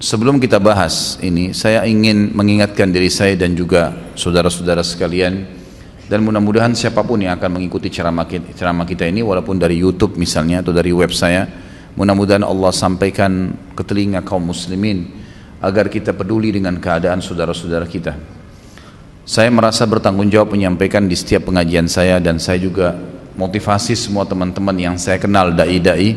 Sebelum kita bahas ini, saya ingin mengingatkan diri saya dan juga saudara-saudara sekalian dan mudah-mudahan siapa pun yang akan mengikuti ceramah kita, ceramah kita ini walaupun dari YouTube misalnya atau dari web saya, mudah-mudahan Allah sampaikan ke telinga kaum muslimin agar kita peduli dengan keadaan saudara-saudara kita. Saya merasa bertanggung jawab menyampaikan di setiap pengajian saya dan saya juga motivasi semua teman-teman yang saya kenal dai-dai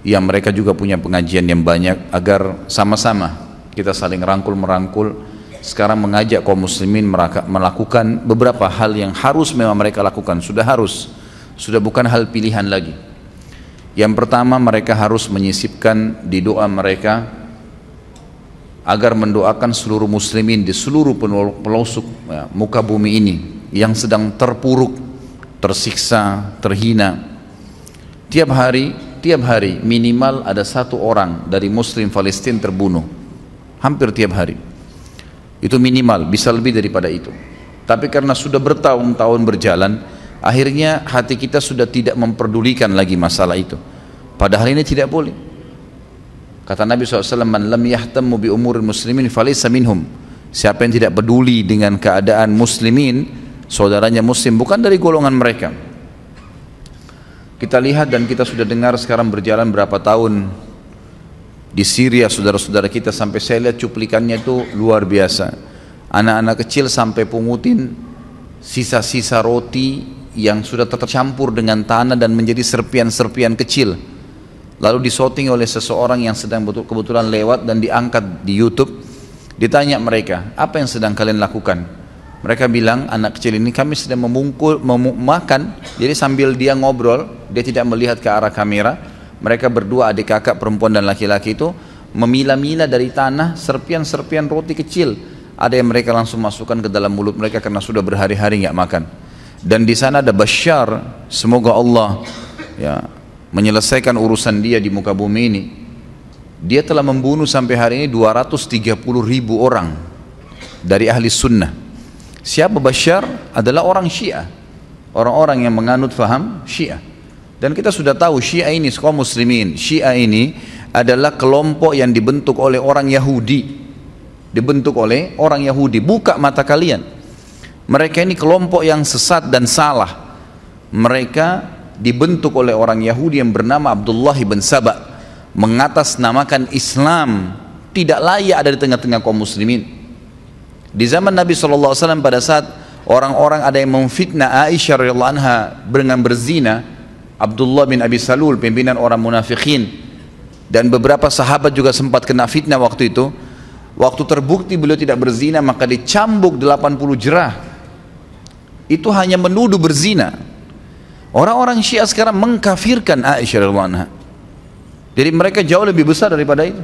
yang mereka juga punya pengajian yang banyak agar sama-sama kita saling rangkul merangkul sekarang mengajak kaum muslimin melakukan beberapa hal yang harus memang mereka lakukan. Sudah harus sudah bukan hal pilihan lagi. Yang pertama mereka harus menyisipkan di doa mereka agar mendoakan seluruh muslimin di seluruh pelosok ya, muka bumi ini yang sedang terpuruk tersiksa terhina. Tiap hari tiap hari minimal ada satu orang dari muslim Palestina terbunuh. Hampir tiap hari. Itu minimal bisa lebih daripada itu. Tapi karena sudah bertahun-tahun berjalan akhirnya hati kita sudah tidak memperdulikan lagi masalah itu. Padahal ini tidak boleh kata Nabi SAW man lam yahtammu bi umur muslimin falaysa minhum siapa yang tidak peduli dengan keadaan muslimin saudaranya muslim bukan dari golongan mereka kita lihat dan kita sudah dengar sekarang berjalan berapa tahun di Syria saudara-saudara kita sampai saya lihat cuplikannya itu luar biasa. Anak-anak kecil sampai pungutin sisa-sisa roti yang sudah tercampur dengan tanah dan menjadi serpian-serpian kecil. Lalu disoting oleh seseorang yang sedang kebetulan lewat dan diangkat di YouTube. Ditanya mereka, apa yang sedang kalian lakukan? Mereka bilang anak kecil ini kami sedang memungkul memakan. Jadi sambil dia ngobrol, dia tidak melihat ke arah kamera. Mereka berdua adik kakak perempuan dan laki-laki itu memilah-milah dari tanah serpian-serpian roti kecil. Ada yang mereka langsung masukkan ke dalam mulut mereka karena sudah berhari-hari nggak makan. Dan di sana ada Bashar, semoga Allah ya menyelesaikan urusan dia di muka bumi ini. Dia telah membunuh sampai hari ini 230 ribu orang dari ahli sunnah Siapa Bashar adalah orang Syiah. Orang-orang yang menganut faham Syiah. Dan kita sudah tahu Syiah ini kaum muslimin. Syiah ini adalah kelompok yang dibentuk oleh orang Yahudi. Dibentuk oleh orang Yahudi. Buka mata kalian. Mereka ini kelompok yang sesat dan salah. Mereka dibentuk oleh orang Yahudi yang bernama Abdullah bin Sabah. Mengatasnamakan Islam. Tidak layak ada di tengah-tengah kaum muslimin di zaman Nabi SAW pada saat orang-orang ada yang memfitnah Aisyah radhiyallahu anha dengan berzina, Abdullah bin Abi Salul pimpinan orang munafikin dan beberapa sahabat juga sempat kena fitnah waktu itu. Waktu terbukti beliau tidak berzina maka dicambuk 80 jerah. Itu hanya menuduh berzina. Orang-orang Syiah sekarang mengkafirkan Aisyah radhiyallahu anha. Jadi mereka jauh lebih besar daripada itu.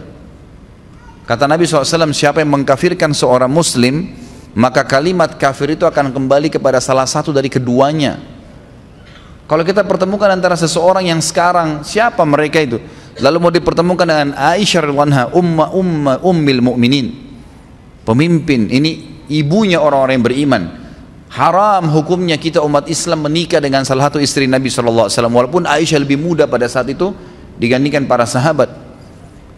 Kata Nabi SAW, siapa yang mengkafirkan seorang muslim, maka kalimat kafir itu akan kembali kepada salah satu dari keduanya. Kalau kita pertemukan antara seseorang yang sekarang, siapa mereka itu? Lalu mau dipertemukan dengan Aisyah radhiyallahu umma umma ummil mu'minin. Pemimpin, ini ibunya orang-orang yang beriman. Haram hukumnya kita umat Islam menikah dengan salah satu istri Nabi SAW. Walaupun Aisyah lebih muda pada saat itu dibandingkan para sahabat.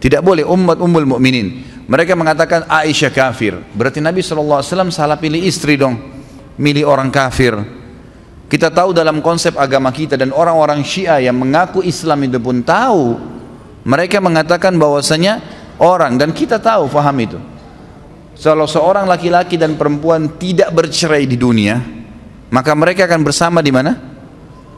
Tidak boleh umat ummul mukminin. Mereka mengatakan Aisyah kafir. Berarti Nabi SAW salah pilih istri dong. Milih orang kafir. Kita tahu dalam konsep agama kita dan orang-orang Syiah yang mengaku Islam itu pun tahu. Mereka mengatakan bahwasanya orang dan kita tahu faham itu. Kalau seorang laki-laki dan perempuan tidak bercerai di dunia, maka mereka akan bersama di mana?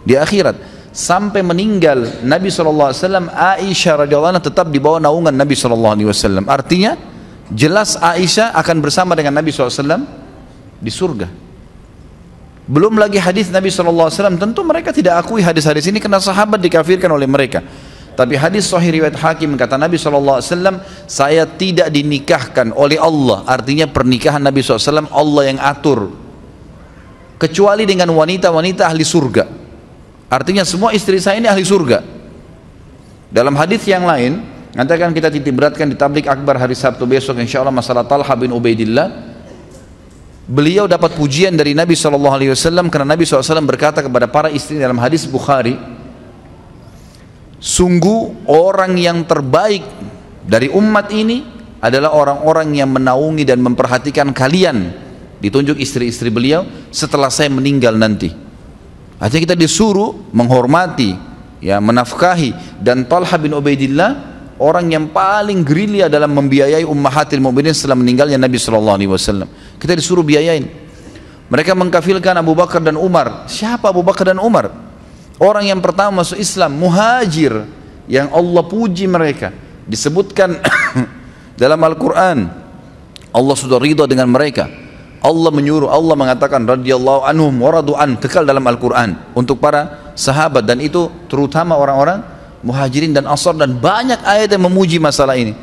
Di akhirat. Sampai meninggal Nabi SAW Aisyah radhiyallahu anha tetap di bawah naungan Nabi SAW artinya jelas Aisyah akan bersama dengan Nabi SAW di surga. Belum lagi hadis Nabi SAW tentu mereka tidak akui hadis-hadis ini karena sahabat dikafirkan oleh mereka tapi hadis sahih riwayat hakim kata Nabi SAW saya tidak dinikahkan oleh Allah artinya pernikahan Nabi SAW Allah yang atur kecuali dengan wanita-wanita ahli surga Artinya semua istri saya ini ahli surga. Dalam hadis yang lain, nanti akan kita titip beratkan di tablik akbar hari Sabtu besok insya Allah masalah Talha bin Ubaidillah. beliau dapat pujian dari Nabi SAW karena Nabi SAW berkata kepada para istri dalam hadis Bukhari sungguh orang yang terbaik dari umat ini adalah orang-orang yang menaungi dan memperhatikan kalian ditunjuk istri-istri beliau setelah saya meninggal nanti artinya kita disuruh menghormati ya menafkahi dan Talha bin Ubaidillah orang yang paling gerilya dalam membiayai ummahatil mu'minin setelah meninggalnya Nabi sallallahu alaihi wasallam. Kita disuruh biayain. Mereka mengkafilkan Abu Bakar dan Umar. Siapa Abu Bakar dan Umar? Orang yang pertama masuk Islam, muhajir yang Allah puji mereka. Disebutkan dalam Al-Qur'an Allah sudah ridha dengan mereka. Allah menyuruh, Allah mengatakan radhiyallahu anhum wa an kekal dalam Al-Qur'an untuk para sahabat dan itu terutama orang-orang muhajirin dan ansar dan banyak ayat yang memuji masalah ini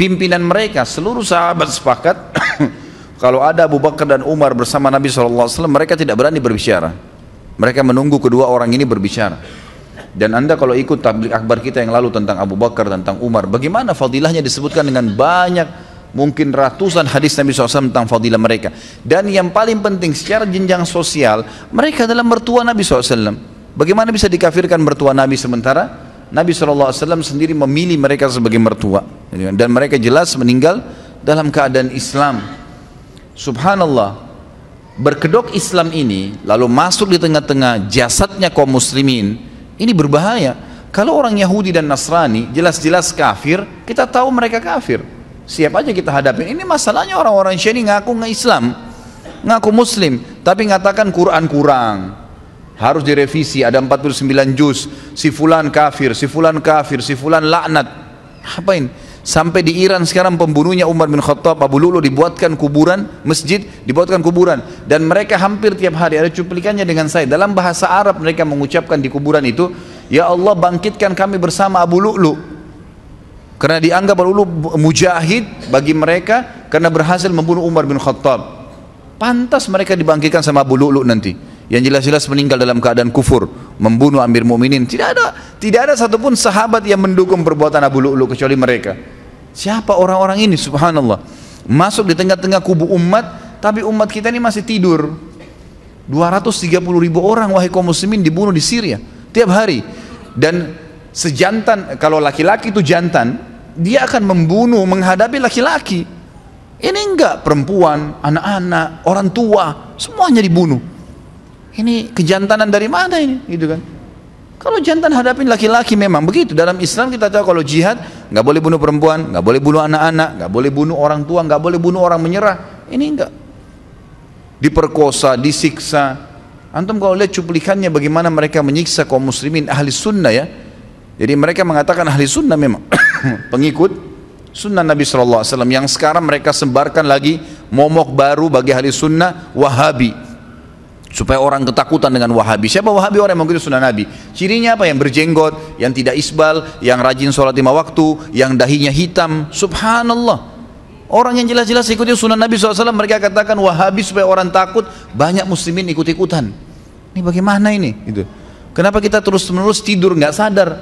pimpinan mereka seluruh sahabat sepakat kalau ada Abu Bakar dan Umar bersama Nabi SAW mereka tidak berani berbicara mereka menunggu kedua orang ini berbicara. Dan anda kalau ikut tablik akbar kita yang lalu tentang Abu Bakar tentang Umar bagaimana fadilahnya disebutkan dengan banyak mungkin ratusan hadis Nabi SAW tentang fadilah mereka. Dan yang paling penting secara jenjang sosial mereka adalah mertua Nabi SAW bagaimana bisa dikafirkan mertua Nabi sementara? Nabi SAW sendiri memilih mereka sebagai mertua. Dan mereka jelas meninggal dalam keadaan Islam. Subhanallah berkedok Islam ini lalu masuk di tengah-tengah jasadnya kaum muslimin ini berbahaya. Kalau orang Yahudi dan Nasrani jelas-jelas kafir kita tahu mereka kafir. Siap aja kita hadapin? Ini masalahnya orang-orang Syiah ngaku nggak Islam ngaku muslim tapi ngatakan Quran kurang. Harus direvisi ada 49 juz. Si fulan kafir si fulan kafir si fulan laknat. Ini? Sampai di Iran sekarang pembunuhnya Umar bin Khattab Abu Lulu dibuatkan kuburan masjid dibuatkan kuburan. Dan mereka hampir tiap hari ada cuplikannya dengan saya. Dalam bahasa Arab mereka mengucapkan di kuburan itu ya Allah bangkitkan kami bersama Abu Lulu. Karena dianggap Abu Lulu mujahid bagi mereka karena berhasil membunuh Umar bin Khattab. Pantas mereka dibangkitkan sama Abu Lulu nanti yang jelas-jelas meninggal dalam keadaan kufur, membunuh Amir Mukminin. Tidak ada, tidak ada satupun sahabat yang mendukung perbuatan Abu Lu'lu kecuali mereka. Siapa orang-orang ini? Subhanallah. Masuk di tengah-tengah kubu umat, tapi umat kita ini masih tidur. 230 ribu orang wahai kaum muslimin dibunuh di Syria tiap hari. Dan sejantan, kalau laki-laki itu jantan, dia akan membunuh menghadapi laki-laki. Ini enggak perempuan, anak-anak, orang tua, semuanya dibunuh. Ini kejantanan dari mana ini? Gitu kan? Kalau jantan hadapin laki-laki memang begitu. Dalam Islam kita tahu kalau jihad nggak boleh bunuh perempuan, nggak boleh bunuh anak-anak, nggak boleh bunuh orang tua, nggak boleh bunuh orang menyerah. Ini enggak. Diperkosa, disiksa. Antum kalau lihat cuplikannya bagaimana mereka menyiksa kaum muslimin ahli sunnah ya. Jadi mereka mengatakan ahli sunnah memang pengikut sunnah Nabi SAW yang sekarang mereka sebarkan lagi momok baru bagi ahli sunnah wahabi supaya orang ketakutan dengan Wahabi. Siapa Wahabi orang yang mengikuti sunnah Nabi? Cirinya apa? Yang berjenggot, yang tidak isbal, yang rajin sholat lima waktu, yang dahinya hitam. Subhanallah. Orang yang jelas-jelas ikuti sunnah Nabi SAW mereka katakan Wahabi supaya orang takut banyak muslimin ikut-ikutan. Ini bagaimana ini? Itu. Kenapa kita terus-menerus tidur nggak sadar?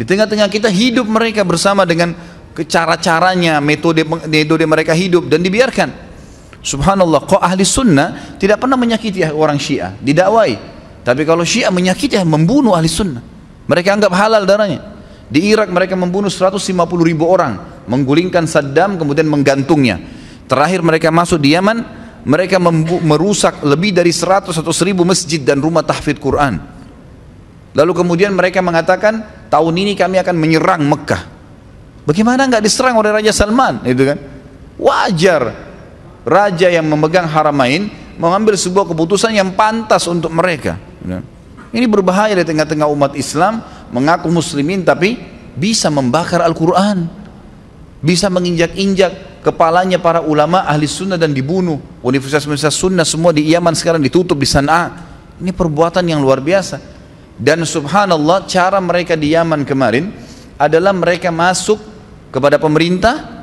Di tengah-tengah kita hidup mereka bersama dengan cara-caranya, metode metode mereka hidup dan dibiarkan. Subhanallah, kok ahli sunnah tidak pernah menyakiti orang syiah, didakwai. Tapi kalau syiah menyakiti, membunuh ahli sunnah. Mereka anggap halal darahnya. Di Irak mereka membunuh 150 ribu orang, menggulingkan Saddam kemudian menggantungnya. Terakhir mereka masuk di Yaman, mereka merusak lebih dari 100 atau 1000 masjid dan rumah tahfidz Quran. Lalu kemudian mereka mengatakan, tahun ini kami akan menyerang Mekah. Bagaimana nggak diserang oleh Raja Salman, itu kan? Wajar raja yang memegang haramain mengambil sebuah keputusan yang pantas untuk mereka. Ini berbahaya di tengah-tengah umat Islam mengaku muslimin tapi bisa membakar Al-Quran. Bisa menginjak-injak kepalanya para ulama ahli sunnah dan dibunuh. Universitas-universitas sunnah semua di Yaman sekarang ditutup di Sana'a. Ini perbuatan yang luar biasa. Dan subhanallah cara mereka di Yaman kemarin adalah mereka masuk kepada pemerintah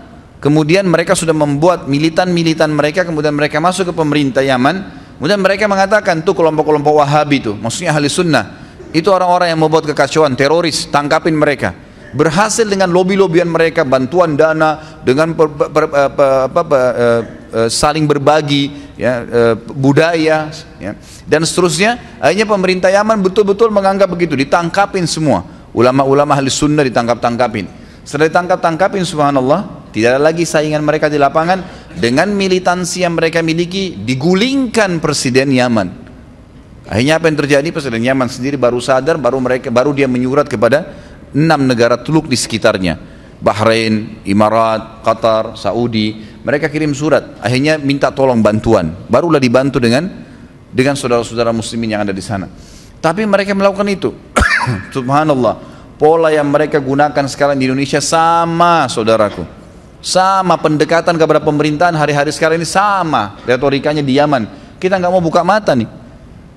Kemudian mereka sudah membuat militan-militan mereka, kemudian mereka masuk ke pemerintah Yaman. Kemudian mereka mengatakan tuh kelompok-kelompok Wahabi itu, maksudnya ahli sunnah. Itu orang-orang yang membuat kekacauan, teroris, tangkapin mereka. Berhasil dengan lobby-lobbyan mereka, bantuan dana, dengan per, per, per, per, per, per, uh, eh, saling berbagi ya eh, budaya ya dan seterusnya akhirnya pemerintah Yaman betul-betul menganggap begitu ditangkapin semua ulama-ulama ahli sunnah ditangkap-tangkapin setelah ditangkap-tangkapin subhanallah tidak ada lagi saingan mereka di lapangan dengan militansi yang mereka miliki digulingkan presiden Yaman akhirnya apa yang terjadi presiden Yaman sendiri baru sadar baru mereka baru dia menyurat kepada enam negara teluk di sekitarnya Bahrain, Imarat, Qatar, Saudi, mereka kirim surat, akhirnya minta tolong bantuan. Barulah dibantu dengan dengan saudara-saudara muslimin yang ada di sana. Tapi mereka melakukan itu. Subhanallah. Pola yang mereka gunakan sekarang di Indonesia sama, saudaraku. Sama pendekatan kepada pemerintahan hari-hari sekarang ini sama retorikanya di Yaman. Kita nggak mau buka mata nih.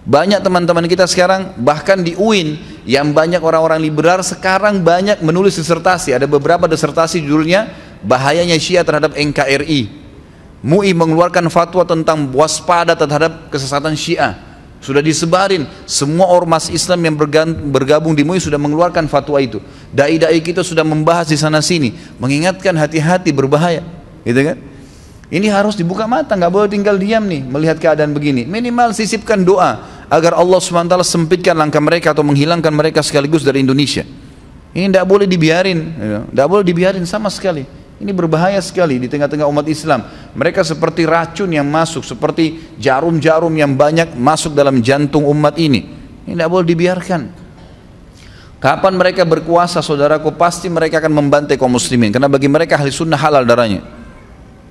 Banyak teman-teman kita sekarang bahkan di UIN yang banyak orang-orang liberal sekarang banyak menulis disertasi. Ada beberapa disertasi judulnya bahayanya Syiah terhadap NKRI. MUI mengeluarkan fatwa tentang waspada terhadap kesesatan Syiah. Sudah disebarin, semua ormas Islam yang bergabung di MUI sudah mengeluarkan fatwa itu. Dai-dai kita sudah membahas di sana sini, mengingatkan hati-hati berbahaya, gitu kan? Ini harus dibuka mata, nggak boleh tinggal diam nih melihat keadaan begini. Minimal sisipkan doa agar Allah SWT sempitkan langkah mereka atau menghilangkan mereka sekaligus dari Indonesia. Ini tidak boleh dibiarin, tidak boleh dibiarin sama sekali. Ini berbahaya sekali di tengah-tengah umat Islam. Mereka seperti racun yang masuk, seperti jarum-jarum yang banyak masuk dalam jantung umat ini. Ini tidak boleh dibiarkan. Kapan mereka berkuasa saudaraku pasti mereka akan membantai kaum muslimin karena bagi mereka ahli sunnah halal darahnya.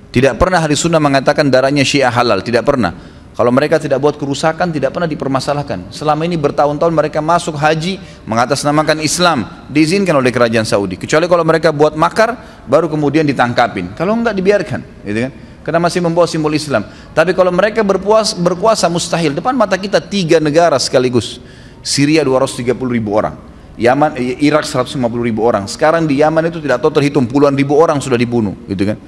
Tidak pernah ahli sunnah mengatakan darahnya syiah halal, tidak pernah. Kalau mereka tidak buat kerusakan, tidak pernah dipermasalahkan. Selama ini bertahun-tahun mereka masuk haji mengatasnamakan Islam, diizinkan oleh kerajaan Saudi. Kecuali kalau mereka buat makar, baru kemudian ditangkapin. Kalau enggak dibiarkan, gitu kan? Karena masih membawa simbol Islam. Tapi kalau mereka berpuas, berkuasa mustahil. Depan mata kita tiga negara sekaligus. Syria 230 ribu orang. Yaman, Irak 150 ribu orang. Sekarang di Yaman itu tidak tahu terhitung puluhan ribu orang sudah dibunuh, gitu kan?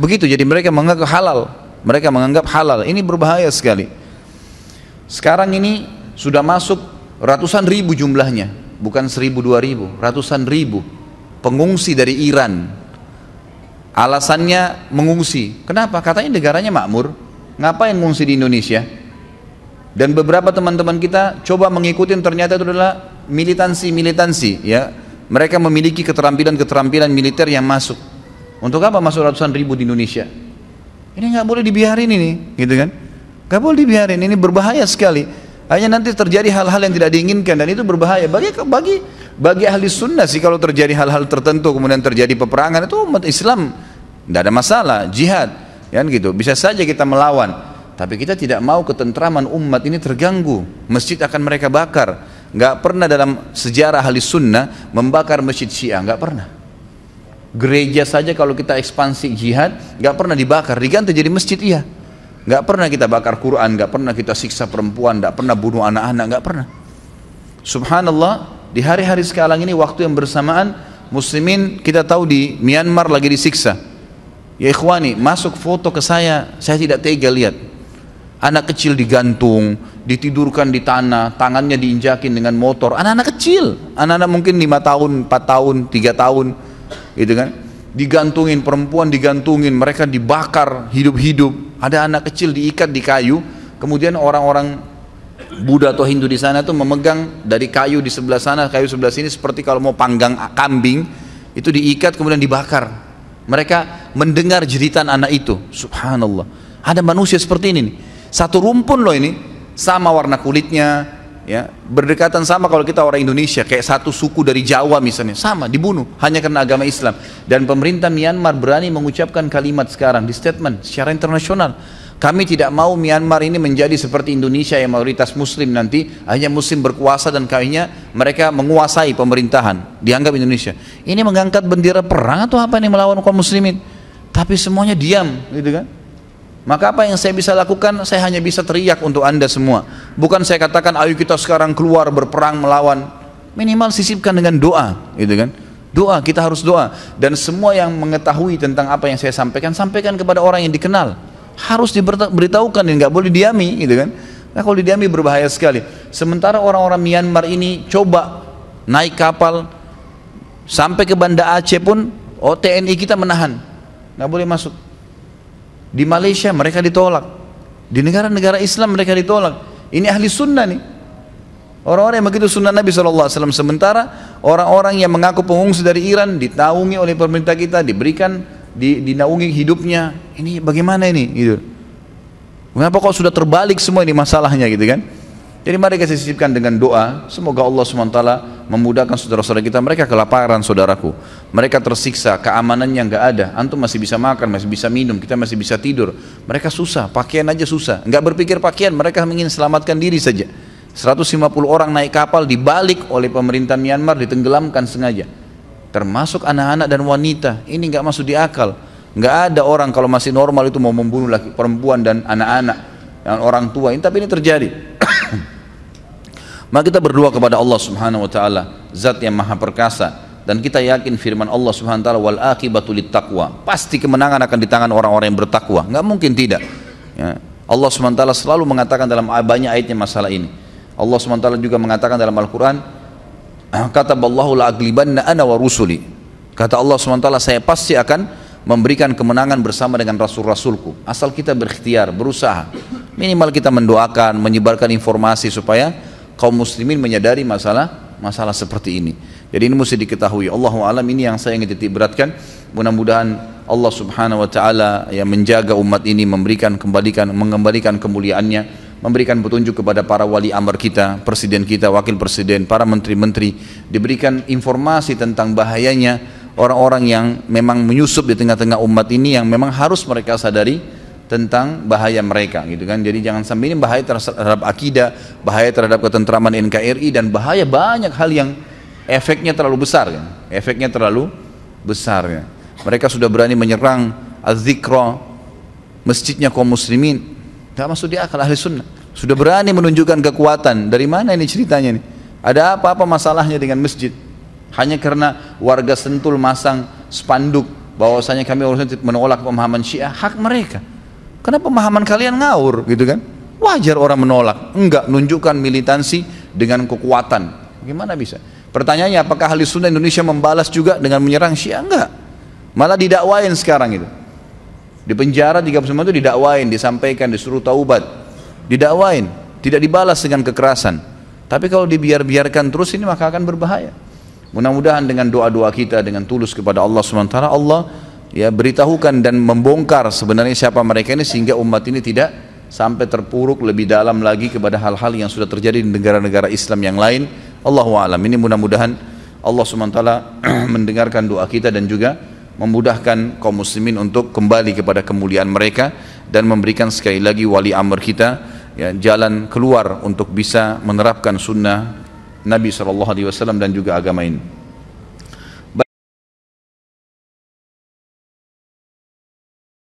Begitu. Jadi mereka menganggap halal mereka menganggap halal. Ini berbahaya sekali. Sekarang ini sudah masuk ratusan ribu jumlahnya, bukan seribu dua ribu, ratusan ribu pengungsi dari Iran. Alasannya mengungsi. Kenapa? Katanya negaranya makmur. Ngapain mengungsi di Indonesia? Dan beberapa teman-teman kita coba mengikuti ternyata itu adalah militansi-militansi ya. Mereka memiliki keterampilan-keterampilan militer yang masuk. Untuk apa masuk ratusan ribu di Indonesia? Ini nggak boleh dibiarin ini, gitu kan? Nggak boleh dibiarin, ini berbahaya sekali. Hanya nanti terjadi hal-hal yang tidak diinginkan dan itu berbahaya. Bagi bagi bagi ahli sunnah sih kalau terjadi hal-hal tertentu kemudian terjadi peperangan itu umat Islam tidak ada masalah, jihad, kan gitu. Bisa saja kita melawan, tapi kita tidak mau ketentraman umat ini terganggu. Masjid akan mereka bakar. Nggak pernah dalam sejarah ahli sunnah membakar masjid Syiah, nggak pernah. Gereja saja kalau kita ekspansi jihad nggak pernah dibakar, diganti jadi masjid iya. Nggak pernah kita bakar Quran, nggak pernah kita siksa perempuan, nggak pernah bunuh anak-anak, nggak pernah. Subhanallah, di hari-hari sekarang ini waktu yang bersamaan muslimin kita tahu di Myanmar lagi disiksa. Ya ikhwani, masuk foto ke saya, saya tidak tega lihat. Anak kecil digantung, ditidurkan di tanah, tangannya diinjakin dengan motor. Anak-anak kecil, anak-anak mungkin lima tahun, empat tahun, tiga tahun, gitu kan? Digantungin perempuan digantungin mereka dibakar hidup-hidup. Ada anak kecil diikat di kayu kemudian orang-orang Buddha atau Hindu di sana tuh memegang dari kayu di sebelah sana kayu sebelah sini seperti kalau mau panggang kambing itu diikat kemudian dibakar. Mereka mendengar jeritan anak itu. Subhanallah. Ada manusia seperti ini nih. satu rumpun loh ini sama warna kulitnya ya berdekatan sama kalau kita orang Indonesia kayak satu suku dari Jawa misalnya. Sama dibunuh hanya karena agama Islam. Dan pemerintah Myanmar berani mengucapkan kalimat sekarang di statement secara internasional. Kami tidak mau Myanmar ini menjadi seperti Indonesia yang mayoritas muslim nanti. Hanya muslim berkuasa dan kayaknya mereka menguasai pemerintahan. Dianggap Indonesia. Ini mengangkat bendera perang atau apa ini melawan kaum muslimin? Tapi semuanya diam gitu kan maka apa yang saya bisa lakukan? Saya hanya bisa teriak untuk anda semua. Bukan saya katakan ayo kita sekarang keluar berperang melawan. Minimal sisipkan dengan doa, gitu kan? Doa, kita harus doa. Dan semua yang mengetahui tentang apa yang saya sampaikan, sampaikan kepada orang yang dikenal. Harus diberitahukan dan nggak boleh diami, gitu kan? Nah kalau didiami berbahaya sekali. Sementara orang-orang Myanmar ini coba naik kapal sampai ke Banda Aceh pun, oh kita menahan, nggak boleh masuk Di Malaysia mereka ditolak. Di negara-negara Islam mereka ditolak. Ini ahli sunnah nih. Orang-orang yang begitu sunnah Nabi SAW. Sementara orang-orang yang mengaku pengungsi dari Iran ditaungi oleh pemerintah kita, diberikan, di, dinaungi hidupnya. Ini bagaimana ini? Gitu. Mengapa kok sudah terbalik semua ini masalahnya gitu kan? Jadi mari kita sisipkan dengan doa, semoga Allah SWT memudahkan saudara-saudara kita, mereka kelaparan saudaraku, mereka tersiksa, keamanannya nggak ada, antum masih bisa makan, masih bisa minum, kita masih bisa tidur, mereka susah, pakaian aja susah, nggak berpikir pakaian, mereka ingin selamatkan diri saja. 150 orang naik kapal dibalik oleh pemerintah Myanmar ditenggelamkan sengaja, termasuk anak-anak dan wanita, ini nggak masuk di akal, nggak ada orang kalau masih normal itu mau membunuh laki perempuan dan anak-anak dan orang tua, ini tapi ini terjadi. Maka kita berdoa kepada Allah Subhanahu wa taala, zat yang maha perkasa dan kita yakin firman Allah Subhanahu wa taala wal akibatu taqwa. Pasti kemenangan akan di tangan orang-orang yang bertakwa. Enggak mungkin tidak. Ya. Allah Subhanahu wa taala selalu mengatakan dalam banyak ayatnya masalah ini. Allah Subhanahu wa taala juga mengatakan dalam Al-Qur'an kata Allah la aglibanna ana wa rusuli. Kata Allah Subhanahu wa taala saya pasti akan memberikan kemenangan bersama dengan rasul-rasulku. Asal kita berikhtiar, berusaha. Minimal kita mendoakan, menyebarkan informasi supaya kaum muslimin menyadari masalah masalah seperti ini. Jadi ini mesti diketahui. Allahu alam ini yang saya ingin titik beratkan. Mudah-mudahan Allah Subhanahu wa taala yang menjaga umat ini memberikan kembalikan mengembalikan kemuliaannya, memberikan petunjuk kepada para wali amr kita, presiden kita, wakil presiden, para menteri-menteri, diberikan informasi tentang bahayanya orang-orang yang memang menyusup di tengah-tengah umat ini yang memang harus mereka sadari tentang bahaya mereka gitu kan. Jadi jangan sampai ini bahaya terhadap akidah, bahaya terhadap ketentraman NKRI dan bahaya banyak hal yang efeknya terlalu besar kan. Efeknya terlalu besar ya. Mereka sudah berani menyerang az-zikra masjidnya kaum muslimin. Tidak masuk di akal ahli sunnah. Sudah berani menunjukkan kekuatan. Dari mana ini ceritanya nih? Ada apa-apa masalahnya dengan masjid? Hanya karena warga Sentul masang spanduk bahwasanya kami menolak pemahaman Syiah, hak mereka. Karena pemahaman kalian ngawur gitu kan. Wajar orang menolak. Enggak, nunjukkan militansi dengan kekuatan. Gimana bisa? Pertanyaannya apakah ahli sunnah Indonesia membalas juga dengan menyerang Syiah? Enggak. Malah didakwain sekarang itu. Di penjara 39 itu didakwain, disampaikan, disuruh taubat. Didakwain, tidak dibalas dengan kekerasan. Tapi kalau dibiar-biarkan terus ini maka akan berbahaya. Mudah-mudahan dengan doa-doa kita dengan tulus kepada Allah SWT Allah ya beritahukan dan membongkar sebenarnya siapa mereka ini sehingga umat ini tidak sampai terpuruk lebih dalam lagi kepada hal-hal yang sudah terjadi di negara-negara Islam yang lain. Allahu alam. Ini mudah-mudahan Allah SWT mendengarkan doa kita dan juga memudahkan kaum muslimin untuk kembali kepada kemuliaan mereka dan memberikan sekali lagi wali amr kita ya, jalan keluar untuk bisa menerapkan sunnah Nabi SAW dan juga agama ini